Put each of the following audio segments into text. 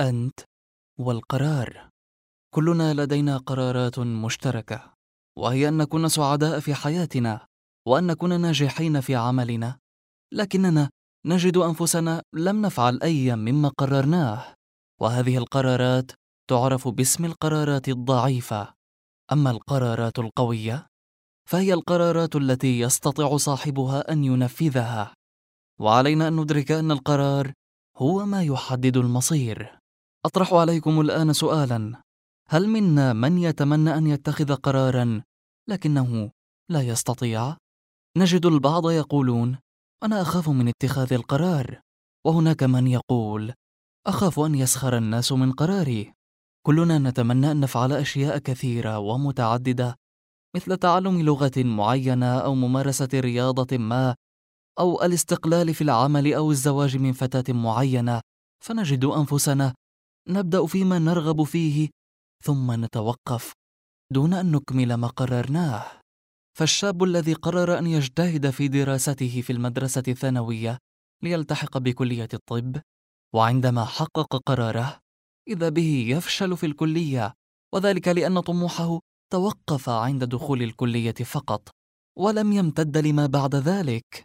أنت والقرار. كلنا لدينا قرارات مشتركة وهي أن نكون سعداء في حياتنا وأن نكون ناجحين في عملنا. لكننا نجد أنفسنا لم نفعل أي مما قررناه وهذه القرارات تعرف باسم القرارات الضعيفة. أما القرارات القوية فهي القرارات التي يستطيع صاحبها أن ينفذها. وعلينا أن ندرك أن القرار هو ما يحدد المصير. أطرح عليكم الآن سؤالا. هل منا من يتمنى أن يتخذ قرارا لكنه لا يستطيع؟ نجد البعض يقولون أنا أخاف من اتخاذ القرار. وهناك من يقول أخاف أن يسخر الناس من قراري. كلنا نتمنى أن نفعل أشياء كثيرة ومتعددة مثل تعلم لغة معينة أو ممارسة رياضة ما أو الاستقلال في العمل أو الزواج من فتاة معينة. فنجد أنفسنا نبدأ فيما نرغب فيه ثم نتوقف دون أن نكمل ما قررناه. فالشاب الذي قرر أن يجتهد في دراسته في المدرسة الثانوية ليلتحق بكلية الطب وعندما حقق قراره إذا به يفشل في الكلية وذلك لأن طموحه توقف عند دخول الكلية فقط ولم يمتد لما بعد ذلك.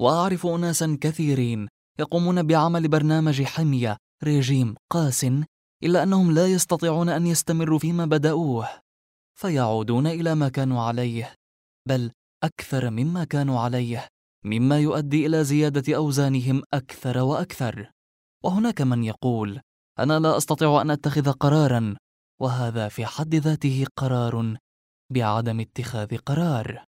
وأعرف أناسا كثيرين يقومون بعمل برنامج حمية ريجيم قاس إلا أنهم لا يستطيعون أن يستمروا فيما بدأوه فيعودون إلى ما كانوا عليه بل أكثر مما كانوا عليه مما يؤدي إلى زيادة أوزانهم أكثر وأكثر. وهناك من يقول أنا لا أستطيع أن أتخذ قرارا وهذا في حد ذاته قرار بعدم اتخاذ قرار.